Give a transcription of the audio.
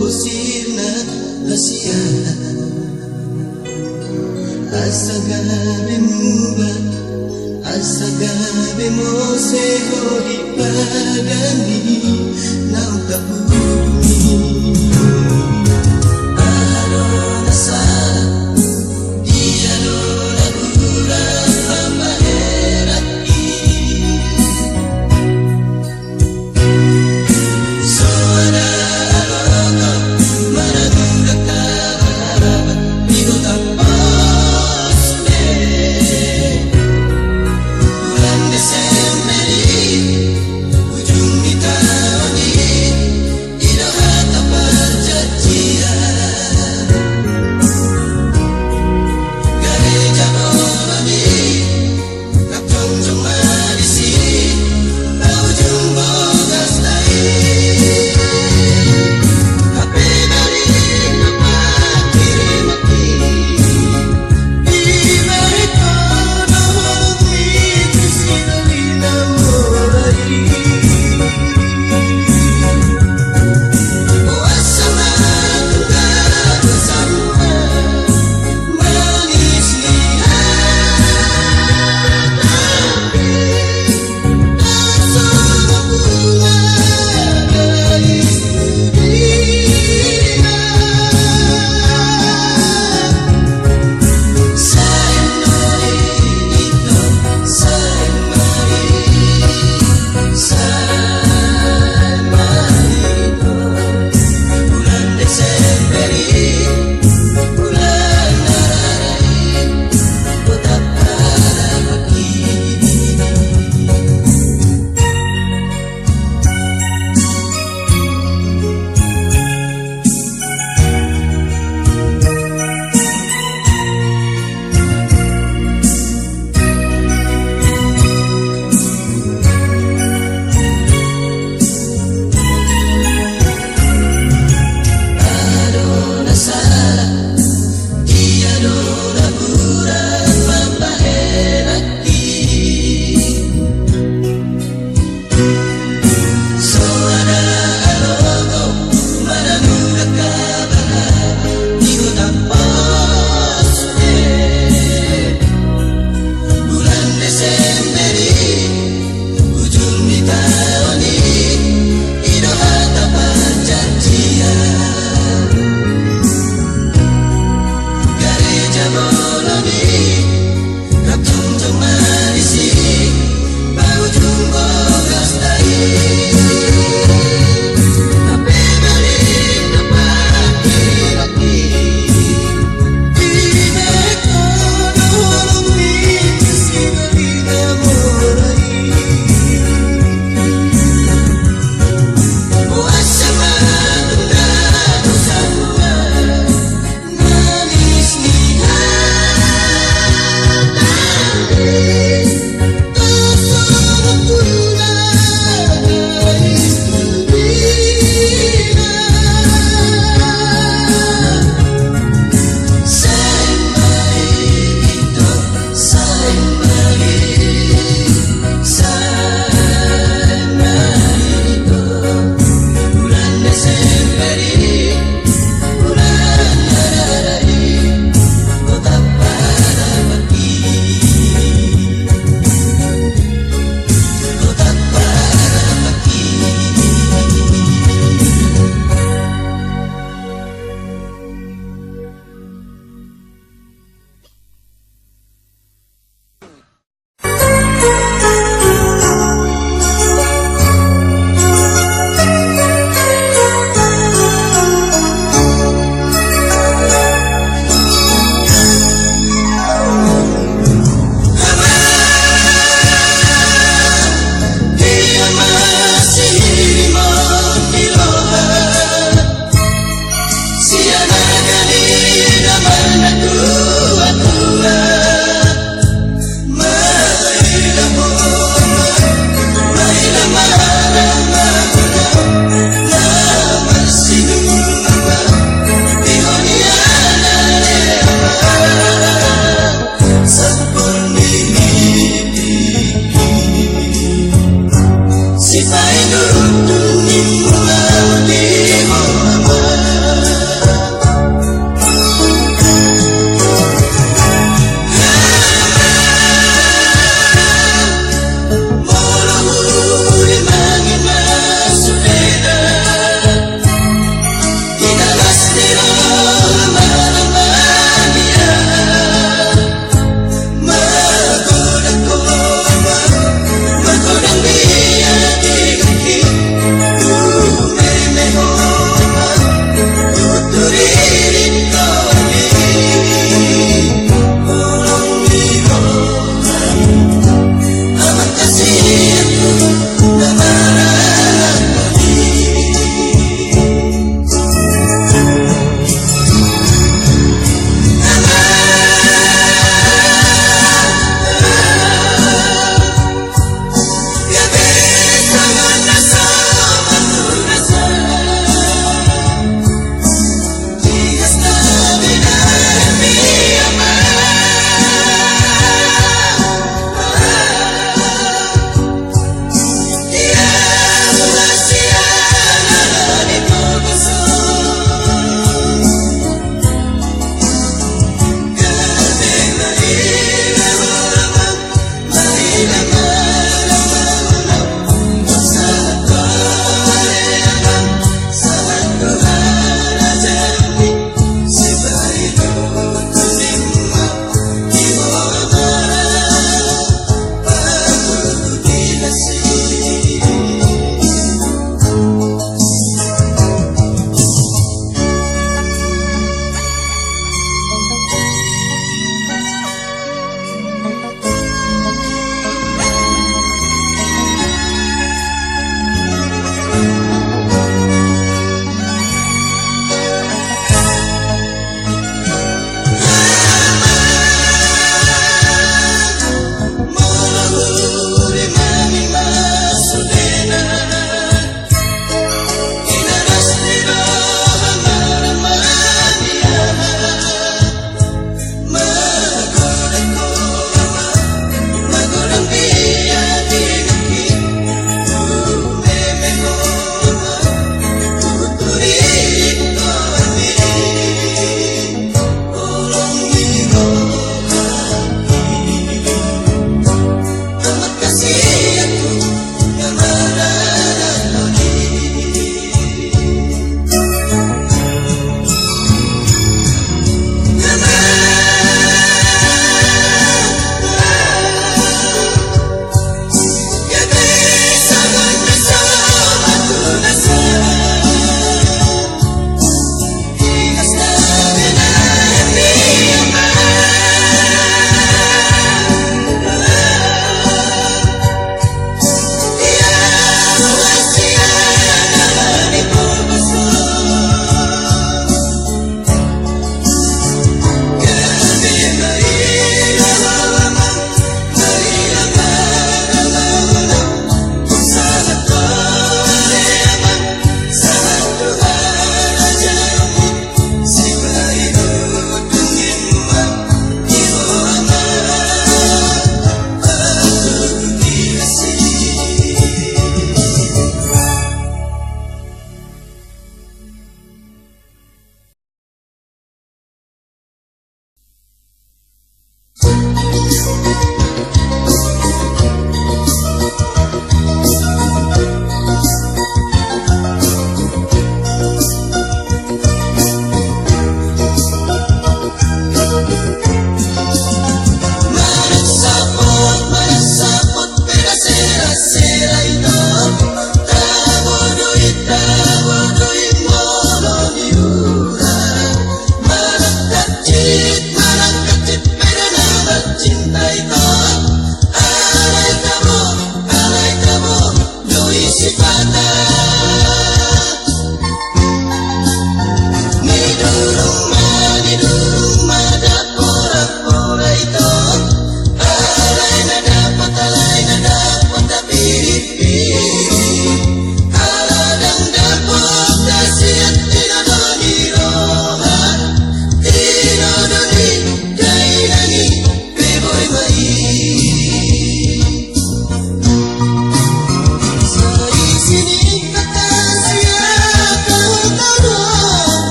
bosirna hasia Asagabe muba Asagabe mose hori